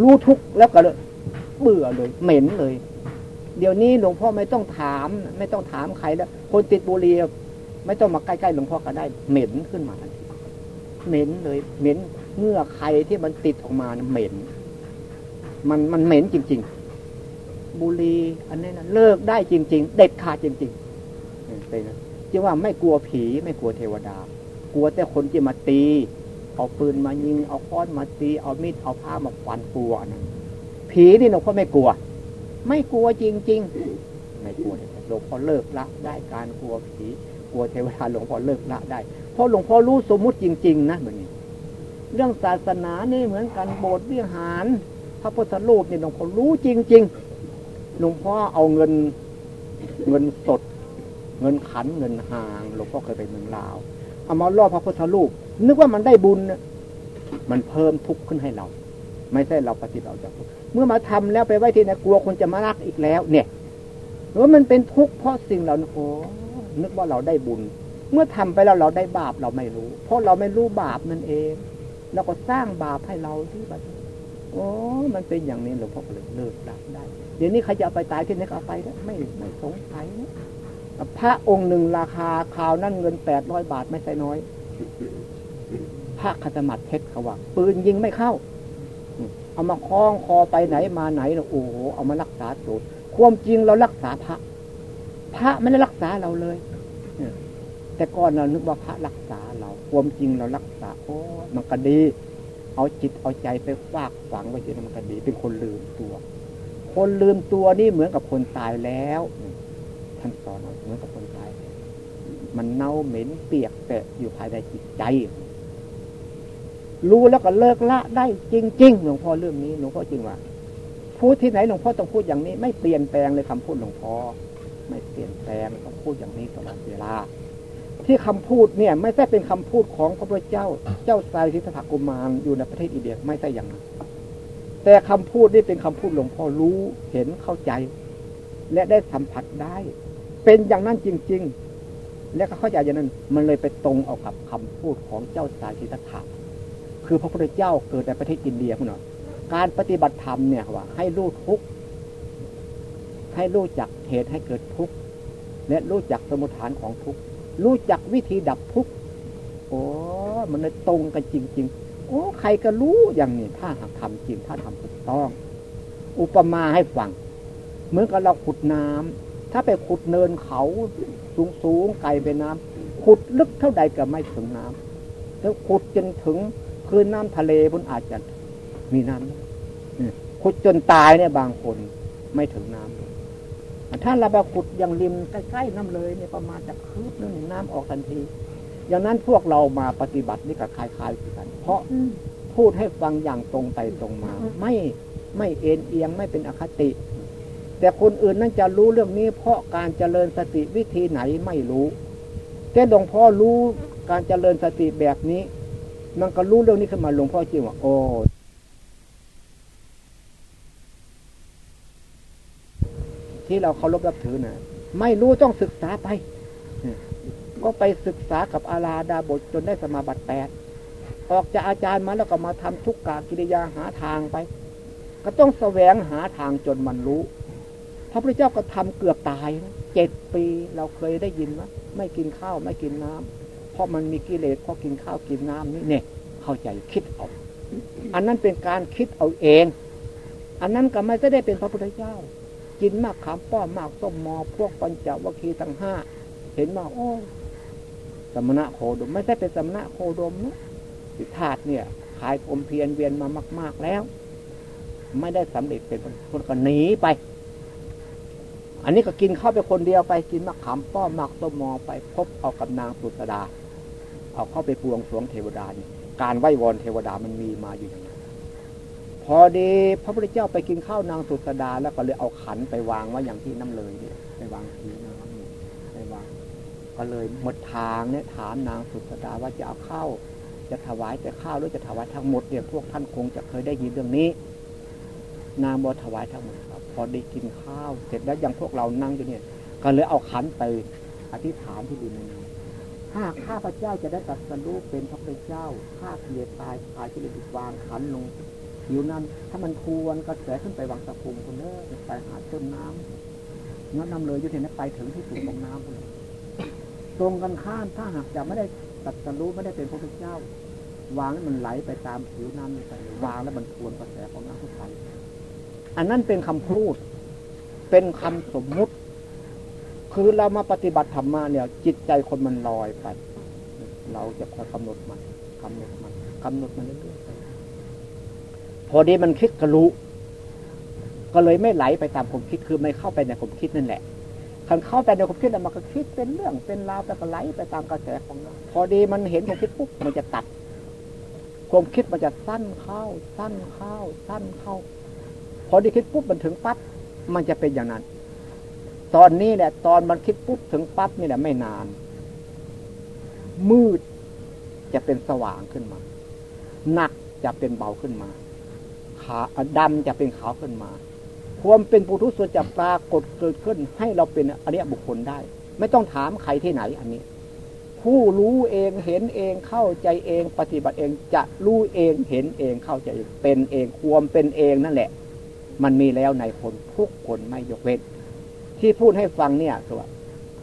รู้ทุกแล้วก็เลยเบื่อเลยเหม็นเลย เดี๋ยวนี้หลวงพ่อไม่ต้องถาม ไม่ต้องถามใครแล้ว คนติดบุหรี่ไม่ต้องมาใกล้ๆหลวงพ่อก็ได้ เหม็นขึ้นมาเหม็นเลยเหม็นเมื่อใครที่มันติดออกมาเหม็น มันมันเหม็นจริง ๆ บุหรี่อันนี้นะเลิกได้จริง ๆ เด็ดขาดจริงๆเป็นจึงว่าไม่กลัวผีไม่กลัวเทวดา กลัวแต่คนที่มาตี เอาปืนมายิง เอาค้อนมาตี เอามีด เอาผ้ามาฟันกลัวนั้นผีนี่หลวงพ่อไม่กลัว ไม่กลัวจริง ๆ ไม่กลัวหลวงพ่อเลิกละได้การกลัวผี กลัวเทวดาหลวงพ่อเลิกละได้ เพราะหลวงพ่อรู้สมมุติจริง ๆ นะเหมือนนี้ เรื่องศาสนานี่เหมือนกันโบสถ์วิหาร พระพุทธรูปนี่หลวงพ่อรู้จริง ๆ หลวงพ่อเอาเงินเงินสด เงินขันเงินหาง หลวงพ่อเคยไปเมืองลาว เอามาล่อพระพุทธรูปนึกว่ามันได้บุญ มันเพิ่มทุกข์ขึ้นให้เรา ไม่ใช่เราปฏิบัติเราจากเมื่อมาทำแล้วไปไว้ที่ไหนกลัวคนจะมารักอีกแล้ว เนี่ยว่ามันเป็นทุกข์เพราะสิ่งเราโอ้นึกว่าเราได้บุญ เมื่อทำไปแล้วเราได้บาปเราไม่รู้ เพราะเราไม่รู้บาปนั่นเองเราก็สร้างบาปให้เราที่บัดโอ้มันเป็นอย่างนี้หลวงพ่อเลยเลิกละได้ เดี๋ยวนี้ใครจะเอาไปตายที่ไหนก็เอาไปแล้วไม่ไม่สงสัยนะ พระองค์หนึ่งราคาข่าวนั่นเงินแปดร้อยบาทไม่ใช่น้อย พระขัตมัดเพชรเขาว่าปืนยิงไม่เข้า เอามาคล้องคอไปไหนมาไหนเนะโอ้โหเอามารักษาตัวความจริงเรารักษาพระ พระไม่ได้รักษาเราเลยแต่ก่อนเรานึกว่าพระรักษาเราความจริงเรารักษาโอ้มันก็ดี เอาจิตเอาใจไปฝากฝังไว้ที่นั่นมันก็ดี เป็นคนลืมตัว คนลืมตัวนี่เหมือนกับคนตายแล้ว ท่านสอนเหมือนกับคนตายมันเน่าเหม็นเปียกแปะอยู่ภายในจิตใจ รู้แล้วก็เลิกละได้จริงๆหลวงพ่อเรื่องนี้หลวงพ่อจริงว่าพูดที่ไหนหลวงพ่อต้องพูดอย่างนี้ ไม่เปลี่ยนแปลงเลยคำพูดหลวงพ่อไม่เปลี่ยนแปลงต้องพูดอย่างนี้ตลอดเวลา ที่คำพูดเนี่ย ไม่ใช่เป็นคำพูดของพระพุทธเจ้า เจ้าสายทิฏฐกุมารอยู่ในประเทศอินเดียไม่ใช่อย่างนั้นแต่คำพูดนี่เป็นคำพูดหลวงพ่อรู้เห็นเข้าใจ และได้สัมผัสได้ เป็นอย่างนั้นจริง ๆ และเข้าใจอย่างนั้น มันเลยไปตรงเอากับคำพูดของเจ้าสายสิทธัตถะคือพระพุทธเจ้าเกิดในประเทศอินเดียคุณหน่อยการปฏิบัติธรรมเนี่ยว่า ให้รู้ทุกให้รู้จักเหตุให้เกิดทุกข์และรู้จักสมุทฐานของทุกข์รู้จักวิธีดับทุกข์โอ้มันเลยตรงกันจริง ๆ โอ้ใครก็รู้อย่างนี้ถ้าหากทำจริงถ้าทำถูกต้อง อุปมาให้ฟังเหมือนกับเราขุดน้ำ ถ้าไปขุดเนินเขาสูงสูงไกลไปน้ำขุดลึกเท่าใดก็ไม่ถึงน้แล้วขุดจนถึงคืนน้ำทะเลบนอาจจะมีน้ำขุดจนตายเนี่ยบางคนไม่ถึงน้ำถ้าเราไปขุดอย่างริมใกล้ๆน้ำเลยเนี่ยประมาณจะคืบนึงน้ำออกทันที อย่างนั้นพวกเรามาปฏิบัตินี่ก็คล้ายๆกัน เพราะพูดให้ฟังอย่างตรงไปตรงมา ไม่ไม่เอ็นเอียงไม่เป็นอคติ แต่คนอื่นนั่นจะรู้เรื่องนี้ เพราะการเจริญสติวิธีไหนไม่รู้ แต่หลวงพ่อรู้การเจริญสติแบบนี้มันก็รู้เรื่องนี้ขึ้นมาหลวงพ่อจริงว่าโอ้ที่เราเคารพรับถือนะไม่รู้ต้องศึกษาไป ก็ไปศึกษากับอาลาดาบทจนได้สมาบัติแปดออกจากอาจารย์มาแล้วก็มาทำทุกกากิริยาหาทางไป ก็ต้องแสวงหาทางจนมันรู้ ระพุทธเจ้าก็ทำเกือบตายนะเจ็ดปีเราเคยได้ยินไหมไม่กินข้าวไม่กินน้ำเพราะมันมีกิเลสเพราะกินข้าวกินน้ำนี่เนี่ย เข้าใจคิดเอา อันนั้นเป็นการคิดเอาเอง อันนั้นก็ไม่ได้เป็นพระพุทธเจ้า กินมากขามป้อมมากส้มมอ พวกปัญจวัคคีย์ทั้งห้าเห็นมาโอ้สมณะโคดม ไม่ใช่เป็นสมณะโคดมนะสิธาตุเนี่ยขายผมเพียนเวียนมามาก ๆแล้ว ไม่ได้สำเร็จเป็นคนก็หนีไป อันนี้ก็กินข้าวไปคนเดียวไปกินมะขามป้อมมากต้มมอไปพบเอากับนางสุสดา เอาเข้าไปปวงสวงเทวดานี่การไหว้วอนเทวดามันมีมาอยู่อย่างนั้นพอดีพระพุทธเจ้าไปกินข้าวนางสุสดา แล้วก็เลยเอาขันไปวางไว้อย่างที่น้ำเลยเนี่ยไปวางทีน้ำไปวางก็เลยหมดทางเนี่ยถามนางสุสดาว่าจะเอาข้าวจะถวายแต่ข้าวหรือจะถวายทั้งหมดเนี่ยพวกท่านคงจะเคยได้ยินเรื่องนี้ นางบอถวายทั้งหมด อได้กินข้าว เสร็จแล้วย่างพวกเรานั่งอยู่เนี่ย ก็เลยเอาขันไปอธิษฐานที่ดินในน้ำถ้าข้าพระเจ้าจะได้ตัดสรุปเป็นพระพุทธเจ้าข้าเลียตายตายที่เลยวางขันลงผิวนั้น ถ้ามันทวนกระแสขึ้นไปวางสะพุงคนเนอไปหาเติมน้ำงั้นนำเลยยุทธนไปถึงที่สุดของน้ำเลยตรงกันข้ามถ้าหากจะไม่ได้ตัดสรุปไม่ได้เป็นพระพุทธเจ้าวางมันไหลไปตามผิวน้ำไปวางแล้วมันทวนกระแสของน้ำทุกไป อันนั้นเป็นคำพูด เป็นคำสมมุติ คือเรามาปฏิบัติธรรมมาเนี่ย จิตใจคนมันลอยไป เราจะคอยกำหนดมันกำหนดมันกำหนดมันเรื่อยๆพอดีมันคิดกระลุก็เลยไม่ไหลไปตามความคิดคือไม่เข้าไปในความคิดนั่นแหละคันเข้าไปในความคิดแล้วมันก็คิดเป็นเรื่องเป็นราวแต่ก็ไหลไปตามกระแสของเราพอดีมันเห็นความคิดปุ๊บมันจะตัด ความคิดมันจะสั้นเข้า สั้นเข้า สั้นเข้า พอได้คิดปุ๊บมันถึงปั๊บมันจะเป็นอย่างนั้น ตอนนี้เนี่ยตอนมันคิดปุ๊บถึงปั๊บนี่แหละไม่นาน มืดจะเป็นสว่างขึ้นมา หนักจะเป็นเบาขึ้นมา ขาดำจะเป็นขาวขึ้นมา ความเป็นปุถุชนจะปรากฏเกิดขึ้น ให้เราเป็นอริยบุคคลได้ ไม่ต้องถามใครที่ไหนอันนี้ ผู้รู้เองเห็นเองเข้าใจเองปฏิบัติเองจะรู้เองเห็นเองเข้าใจเป็นเองความเป็นเองนั่นแหละ มันมีแล้วในคนทุกคนไม่ยกเว้น ที่พูดให้ฟังเนี่ยตัว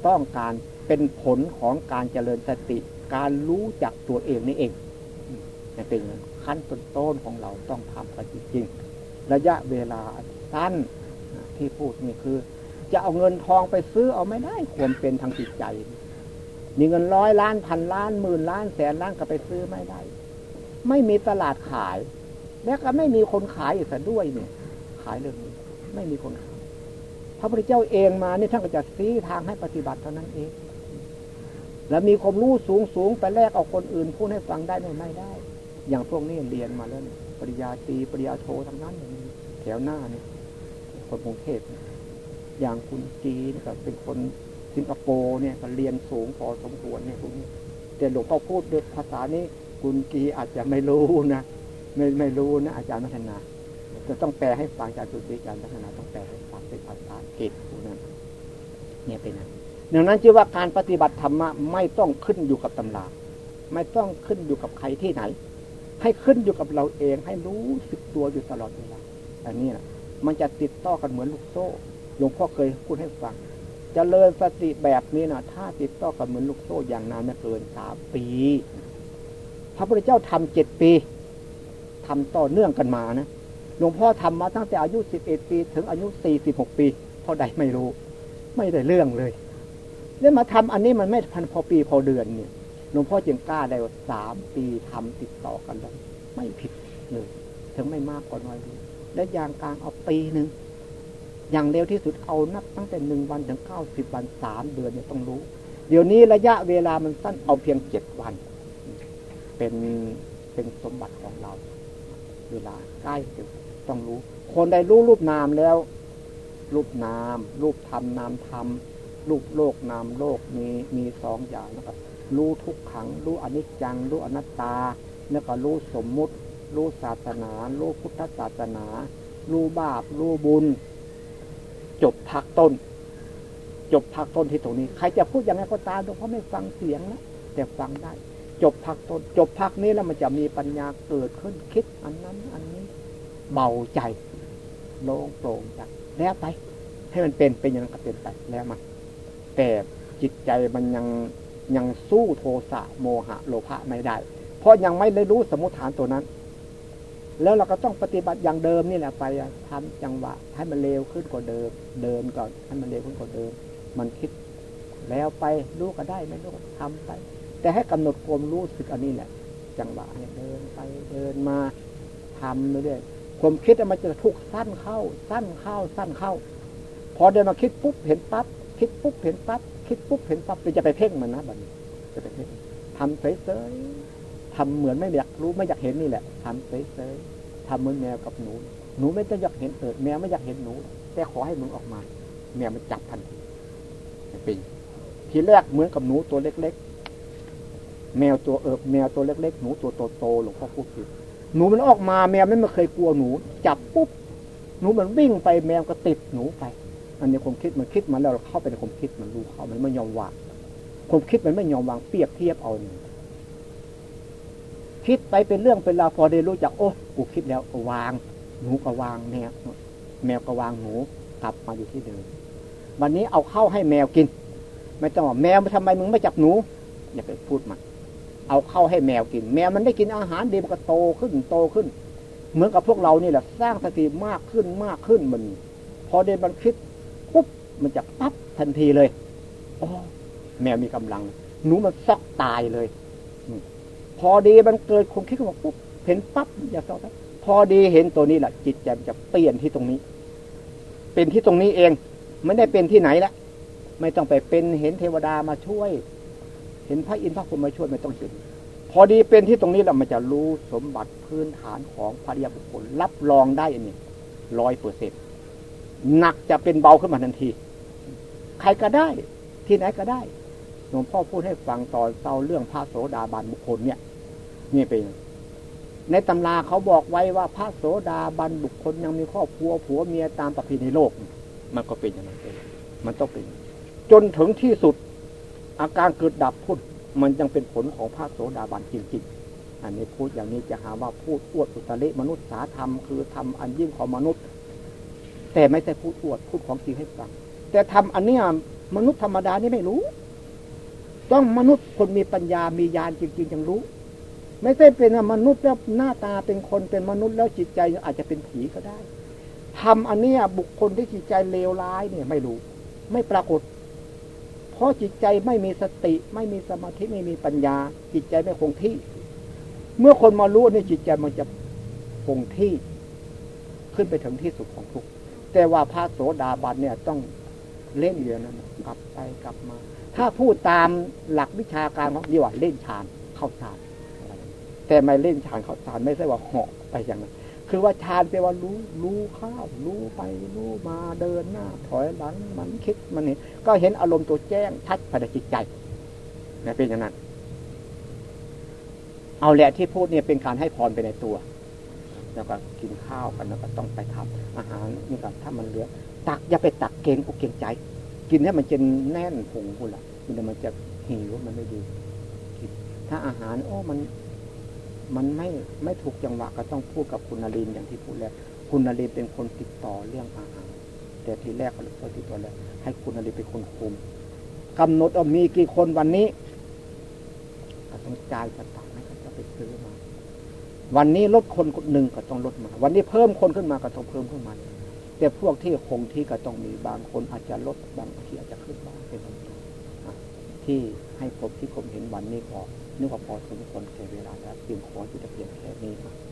ต้องการเป็นผลของการเจริญสติ การรู้จักตัวเองนี่เองนี่เป็นขั้นต้นๆของเราต้องทำกันจริงๆระยะเวลาสั้นที่พูดนี่คือ จะเอาเงินทองไปซื้อเอาไม่ได้ควรเป็นทางจิตใจ มีเงินร้อยล้านพันล้านหมื่นล้านแสนล้านก็ไปซื้อไม่ได้ ไม่มีตลาดขาย แล้วก็ไม่มีคนขายอีกด้วยเนี่ย ขายเรื่องนี้ ไม่มีคนขายพระพุทธเจ้าเองมาเนี่ยท่านก็จะซีทางให้ปฏิบัติเท่านั้นเอง แล้วมีความรู้สูงสูงไปแลกเอาคนอื่นพูดให้ฟังได้ไม่ได้ อย่างพวกนี้เรียนมาแล้วปริญญาตรีปริญญาโททั้งนั้นอย่างนี้แถวหน้านี่คนกรุงเทพอย่างคุณจีนก็เป็นคนสิงคโปร์เนี่ยก็เรียนสูงพอสมควรเนี่ยพวกนี้แต่หลวงพ่อพูดด้วยภาษานี้คุณกีอาจจะไม่รู้นะไม่ไม่รู้นะอาจารย์มัฒนา จะต้องแปลให้ฟังจากจุดวิจารณ์ลักษณะต้องแปลให้ฟังเป็นภาษาเกตผู้นั้น เนี่ยเป็นนั้นดังนั้นจึงว่าการปฏิบัติธรรมะไม่ต้องขึ้นอยู่กับตำราไม่ต้องขึ้นอยู่กับใครที่ไหน ให้ขึ้นอยู่กับเราเองให้รู้สึกตัวอยู่ตลอดเวลาอันนี้นะมันจะติดต่อกันเหมือนลูกโซ่หลวงพ่อเคยพูดให้ฟังจเจริญสติแบบนี้นะถ้าติดต่อกันเหมือนลูกโซ่อย่างนานไม่เกินสามปีพระพุทธเจ้าทำเจ็ดปีทำต่อเนื่องกันมานะ หลวงพ่อทำมาตั้งแต่อายุสิบเอ็ดปี ถึงอายุสี่สิบหกปีเท่าใดไม่รู้ ไม่ได้เรื่องเลย แล้วมาทำอันนี้มันไม่พันพอปีพอเดือนเนี่ยหลวงพ่อจึงกล้าได้สามปีทำติดต่อกันแล้วไม่ผิดเลยถึงไม่มากก็น้อยเลยและอย่างกลางเอาปีหนึ่งอย่างเร็วที่สุดเอานับตั้งแต่หนึ่งวันถึงเก้าสิบวันสามเดือนเนี่ยต้องรู้ เดี๋ยวนี้ระยะเวลามันสั้นเอาเพียงเจ็ดวัน เป็นเป็นสมบัติของเรา เวลาใกล้ ต้องรู้ คนได้รู้รูปนามแล้ว รูปนาม รูปธรรมนามธรรมรูปโลกนามโลกมีมีสองอย่างนะครับรู้ทุกขัง รู้อนิจจัง รู้อนัตตา แล้วก็รู้สมมุติ รู้ศาสนา รู้พุทธศาสนา รู้บาป รู้บุญ จบพักต้น จบพักต้นที่ตรงนี้ ใครจะพูดยังไงก็ตามเพราะไม่ฟังเสียงนะแต่ฟังได้ จบพักต้น จบพักนี้แล้วมันจะมีปัญญาเกิดขึ้นคิดอันนั้นอันนี้ เบาใจ โล่งโปร่งใจแล้วไป ให้มันเป็นเป็นอย่างนั้นก็เป็นไปแล้วมันแต่จิตใจมันยังยังสู้โทสะโมหะ โลภะไม่ได้ เพราะยังไม่ได้รู้สมุทฐานตัวนั้น แล้วเราก็ต้องปฏิบัติอย่างเดิมนี่แหละไปทำจังหวะ ให้มันเร็วขึ้นกว่าเดิม เดินก่อนให้มันเร็วขึ้นกว่าเดิม มันคิดแล้วไปรู้ก็ได้ไม่รู้ก็ทำไป แต่ให้กำหนดความรู้สึกอันนี้แหละ จังหวะให้เดินไปเดินมาทำเรื่อย ความคิดมันจะทุกสั้นเข้า สั้นเข้า สั้นเข้า พอเดินมาคิดปุ๊บเห็นปั๊บคิดปุ๊บเห็นปั๊บคิดปุ๊บเห็นปั๊บจะไปเพ่งมันนะบัดนี้จะไปเพ่งทำเฉยๆทำเหมือนไม่อยากรู้ไม่อยากเห็นนี่แหละทำเฉยๆทำเหมือนแมวกับหนู หนูไม่ต้องอยากเห็นเออแมวไม่อยากเห็นหนู แต่ขอให้มึงออกมา แมวมันจับทันทีเป็นทีแรกเหมือนกับหนูตัวเล็ก ๆ แมวตัวเออแมวตัวเล็ก ๆ หนูตัวโตๆหลวงพ่อพูดผิด หนูมันออกมาแมวไม่เคยกลัวหนู จับปุ๊บหนูมันวิ่งไปแมวก็ติดหนูไป อันนี้ความคิดมันคิดมาแล้วเราเข้าไปในความคิดมันรู้เขามันไม่ยอมวางความคิดมันไม่ยอมวางเปรียบเทียบเอาหนึ่งคิดไปเป็นเรื่องเป็นราวพอได้รู้จักโอ้กูคิดแล้วก็วาง หนูก็วางแมวแมวก็วางหนูกลับมาอยู่ที่เดิมวันนี้เอาเข้าให้แมวกิน ไม่ต้องแมวทำไมมึงไม่จับหนู อย่าไปพูดมัน เอาเข้าให้แมวกิน แมวมันได้กินอาหารดีมันก็โตขึ้นโตขึ้น เหมือนกับพวกเรานี่แหละสร้างสติมากขึ้นมากขึ้นมัน พอเดินมันคิดปุ๊บมันจะปั๊บทันทีเลยโอ้แมวมีกำลัง หนูมันซอกตายเลย พอดีมันเกิดคงคิดขึ้นมาปุ๊บเห็นปั๊บอย่าซอกพอดีเห็นตัวนี้แหละจิตใจมันจะเปลี่ยนที่ตรงนี้ เป็นที่ตรงนี้เอง ไม่ได้เป็นที่ไหนละไม่ต้องไปเป็นเห็นเทวดามาช่วย เห็นพระอินทร์พระพรหมมาช่วยไม่ต้องเห็น พอดีเป็นที่ตรงนี้แล้วมันจะรู้สมบัติพื้นฐานของพระยาบุคคลรับรองได้อันนี้ร้อยเปอร์เซ็นต์หนักจะเป็นเบาขึ้นมาทันที ใครก็ได้ ที่ไหนก็ได้หลวงพ่อพูดให้ฟังตอนเศร้าเรื่องพระโสดาบันบุคคลเนี่ย นี่เป็นในตำราเขาบอกไว้ว่าพระโสดาบันบุคคลยังมีครอบครัวผัวเมียตามประเพณีโลก มันก็เป็นอย่างนั้นเองมันต้องเป็น จนถึงที่สุด อาการเกิดดับพูดมันยังเป็นผลของพระโสดาบันจริงๆ อันนี้พูดอย่างนี้จะหาว่าพูดอวดอุตริมนุษย์สาธรรมคือทำอันยิ่งของมนุษย์ แต่ไม่ใช่พูดอวดพูดของจริงให้ฟังแต่ทำอันนี้มนุษย์ธรรมดานี่ไม่รู้ ต้องมนุษย์คนมีปัญญามีญาณจริงๆจังรู้ ไม่ใช่เป็นมนุษย์แล้วหน้าตาเป็นคนเป็นมนุษย์แล้วจิตใจอาจจะเป็นผีก็ได้ทำอันนี้บุคคลที่จิตใจเลวร้ายเนี่ยไม่รู้ ไม่ปรากฏ เพราะจิตใจไม่มีสติ ไม่มีสมาธิไม่มีปัญญา จิตใจไม่คงที่ เมื่อคนมารู้นี่จิตใจมันจะคงที่ขึ้นไปถึงที่สุดของทุกแต่ว่าพระโสดาบันเนี่ยต้องเล่นเยอะนั้นกลับไปกลับมา ถ้าพูดตามหลักวิชาการของดีว่าเล่นฌานเข้าฌานแต่ไม่เล่นฌานเข้าฌานไม่ใช่ว่าเหาะไปอย่างนั้น คือว่าฌานแปลว่ารู้รู้ข้าวรู้ไปรู้มาเดินหน้า ถอยหลังมันคิดมันเห็นก็เห็นอารมณ์ตัวแจ้งชัดภายในจิตใจนี่เป็นอย่างนั้น เอาแหละที่พูดเนี่ยเป็นการให้พรไปในตัว แล้วก็กินข้าวกันแล้วก็ต้องไปทำอาหารนี่ก็ถ้ามันเหลือ ตักอย่าไปตักเกงอกเกงใจ กินให้มันจะแน่นผงคุณละมันมันจะหิวมันไม่ดีถ้าอาหารโอ้มัน มันไม่ไม่ถูกจังหวะก็ต้องพูดกับคุณนรินอย่างที่พูดแล้ว คุณนรินเป็นคนติดต่อเรื่องอาหารแต่ทีแรกเขาเลยติดต่อแล้ว ให้คุณนรินเป็นคนคุมกำหนดว่ามีกี่คนวันนี้ก็ต้องจ่ายสตางค์ให้เขาจะไปซื้อมา วันนี้ลดคนหนึ่งก็ต้องลดมา วันนี้เพิ่มคนขึ้นมาก็ต้องเพิ่มขึ้นมา แต่พวกที่คงที่ก็ต้องมีบางคนอาจจะลดบางทีอาจจะขึ้นบ้างเป็นบางที่ให้ผมที่ผมเห็นวันนี้ก็ นึกว่าพอสมควรแก่เวลาแล้วจึงขอจุดเพียงแค่นี้ครับ